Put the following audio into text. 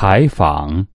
采访。